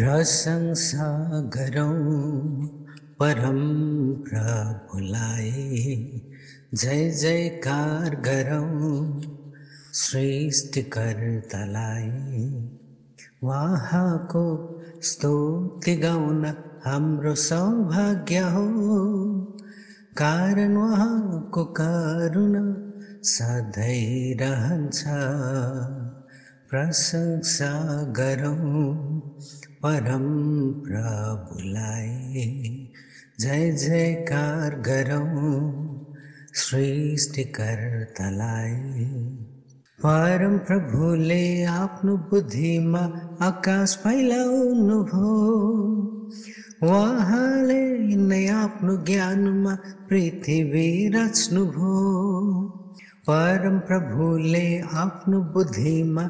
प्रशंसा गरौँ परम प्रभुलाई जय जयकार गरौँ सृष्टिकर्तालाई उहाँको स्तुति गाउन हाम्रो सौभाग्य हो कारण उहाँको करुणा सधैँ रहन्छ। प्रशंसा गरौँ परम प्रभुलाई। जय जयकार गरौँ सृष्टिकर्तालाई। परम प्रभुले आफ्नो बुद्धिमा आकाश फैलाउनुभयो उहाँले नै आफ्नो ज्ञानमा पृथ्वी रच्नुभयो परम प्रभुले आफ्नो बुद्धिमा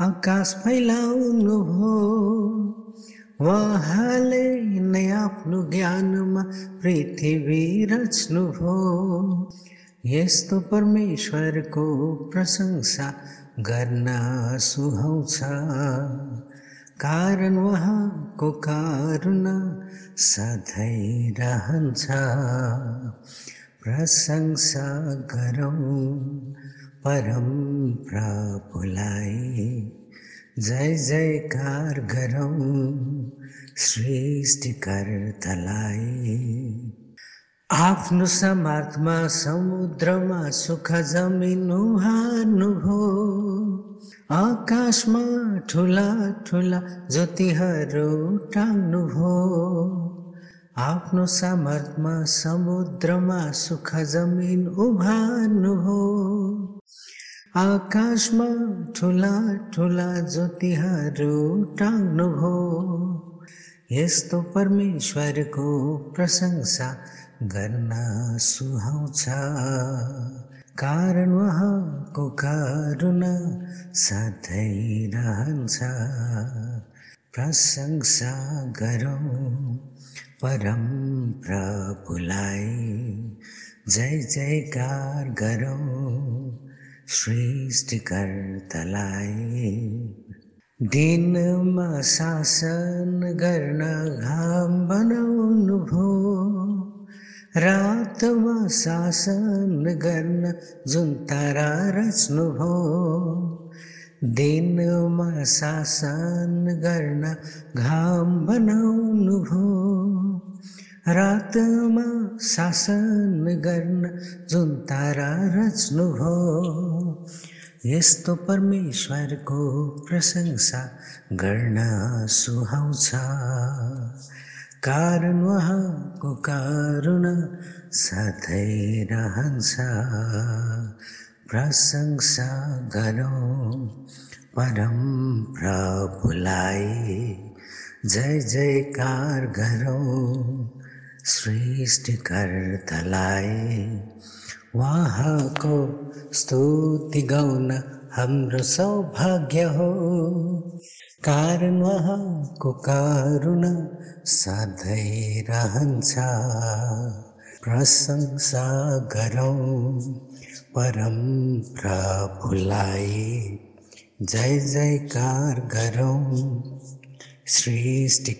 आकाश फैलाउनुभयो उहाँले नै आफ्नो ज्ञानमा पृथ्वी रच्नुभयो यस्तो परमेश्वरको प्रशंसा गर्न सुहाउँछ। कारण उहाँको करुणा सधैँ रहन्छ। प्रशंसा गरौँ परम प्रभुलाई जय जयकार गरौँ सृष्टिकर्तालाई आफ्नो समर्थमा समुद्रमा सुख जमिन उहार्नुभयो आकाशमा ठुला ठुला ज्योतिहरू टाङ्नुभयो आफ्नो सामर्थमा समुद्रमा सुख जमिन उभार्नुभयो आकाशमा ठुला ठुला ज्योतिहरू टाङ्नुभयो यस्तो परमेश्वरको प्रशंसा गर्न सुहाउँछ। कारण उहाँको करुणा सधैँ रहन्छ। प्रशंसा गरौँ। परम प्रभुलाई। जय जयकार गरौँ सृष्टिकर्तालाई दिनमा शासन गर्न घाम बनाउनु भयो रातमा शासन गर्न जुन तारा रच्नुभयो दिनमा शासन गर्न घाम बनाउनु भयो रातमा शासन गर्न जुन तारा रच्नुभयो यस्तो परमेश्वरको प्रशंसा गर्न सुहाउँछ। कारण उहाँको करुणा सधैँ रहन्छ। प्रशंसा गरौँ परम प्रभुलाई जय जयकार गरौँ सृष्टिकर्तालाई उहाँको स्तुति गाउन हाम्रो सौभाग्य हो। कारण उहाँको करुणा सधैँ रहन्छ। प्रशंसा गरौँ परम प्रभुलाई जय जयकार गरौँ सृष्टिकर्तालाई